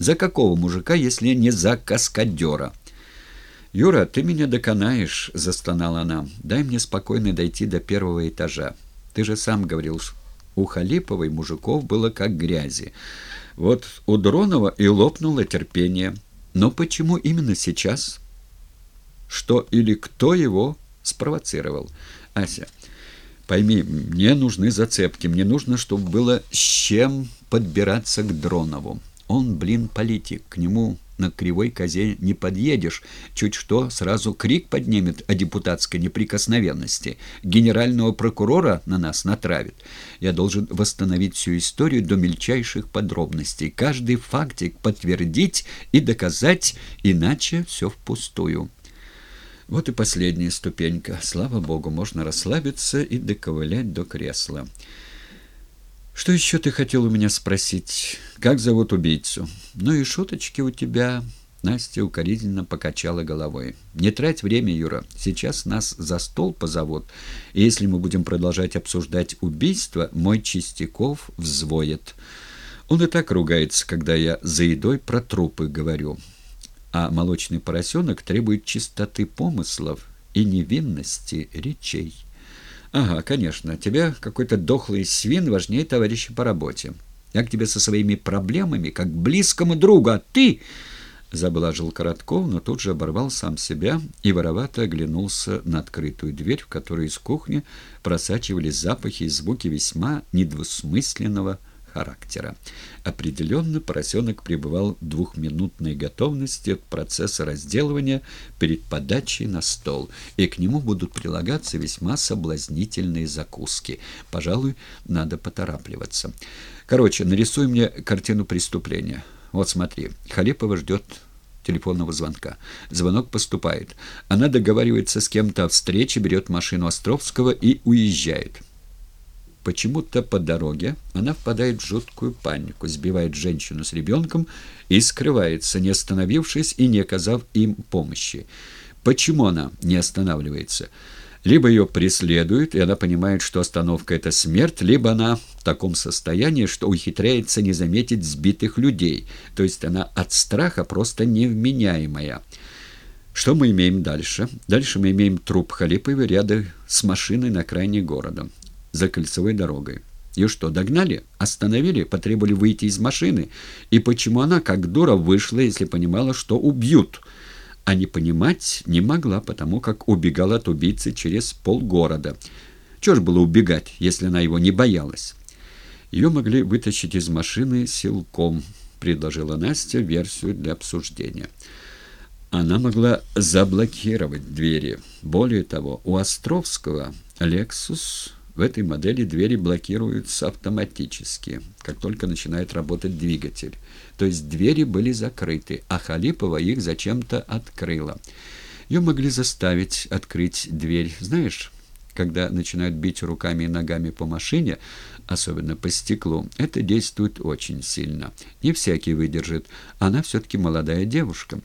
За какого мужика, если не за каскадера? «Юра, ты меня доконаешь», — застонала она. «Дай мне спокойно дойти до первого этажа. Ты же сам говорил, у Халиповой мужиков было как грязи. Вот у Дронова и лопнуло терпение. Но почему именно сейчас? Что или кто его спровоцировал? Ася, пойми, мне нужны зацепки. Мне нужно, чтобы было с чем подбираться к Дронову. Он, блин, политик. К нему на кривой козе не подъедешь. Чуть что, сразу крик поднимет о депутатской неприкосновенности. Генерального прокурора на нас натравит. Я должен восстановить всю историю до мельчайших подробностей. Каждый фактик подтвердить и доказать, иначе все впустую. Вот и последняя ступенька. Слава богу, можно расслабиться и доковылять до кресла. «Что еще ты хотел у меня спросить? Как зовут убийцу?» «Ну и шуточки у тебя...» Настя укоризненно покачала головой. «Не трать время, Юра. Сейчас нас за стол позовут, и если мы будем продолжать обсуждать убийство, мой Чистяков взвоет. Он и так ругается, когда я за едой про трупы говорю. А молочный поросенок требует чистоты помыслов и невинности речей». «Ага, конечно. Тебя какой-то дохлый свин важнее товарища по работе. Я к тебе со своими проблемами, как к близкому другу, а ты...» Заблажил Коротков, но тут же оборвал сам себя и воровато оглянулся на открытую дверь, в которой из кухни просачивались запахи и звуки весьма недвусмысленного характера. Определенно поросенок пребывал в двухминутной готовности от процесса разделывания перед подачей на стол, и к нему будут прилагаться весьма соблазнительные закуски. Пожалуй, надо поторапливаться. Короче, нарисуй мне картину преступления. Вот смотри, Халипова ждет телефонного звонка. Звонок поступает. Она договаривается с кем-то о встрече, берет машину Островского и уезжает. Почему-то по дороге она впадает в жуткую панику, сбивает женщину с ребенком и скрывается, не остановившись и не оказав им помощи. Почему она не останавливается? Либо ее преследуют, и она понимает, что остановка — это смерть, либо она в таком состоянии, что ухитряется не заметить сбитых людей, то есть она от страха просто невменяемая. Что мы имеем дальше? Дальше мы имеем труп Халиповой рядом с машиной на окраине города за кольцевой дорогой. Ее что, догнали? Остановили? Потребовали выйти из машины? И почему она, как дура, вышла, если понимала, что убьют? А не понимать не могла, потому как убегала от убийцы через полгорода. Чего ж было убегать, если она его не боялась? Ее могли вытащить из машины силком, предложила Настя версию для обсуждения. Она могла заблокировать двери. Более того, у Островского «Лексус» В этой модели двери блокируются автоматически, как только начинает работать двигатель. То есть двери были закрыты, а Халипова их зачем-то открыла. Ее могли заставить открыть дверь. Знаешь, когда начинают бить руками и ногами по машине, особенно по стеклу, это действует очень сильно. Не всякий выдержит. Она все-таки молодая девушка.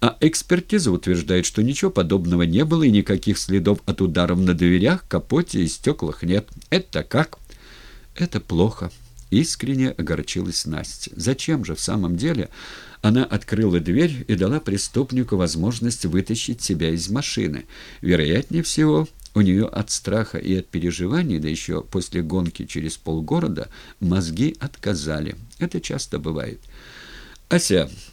А экспертиза утверждает, что ничего подобного не было и никаких следов от ударов на дверях, капоте и стеклах нет. Это как? Это плохо. Искренне огорчилась Настя. Зачем же в самом деле она открыла дверь и дала преступнику возможность вытащить себя из машины? Вероятнее всего, у нее от страха и от переживаний, да еще после гонки через полгорода, мозги отказали. Это часто бывает. «Ася,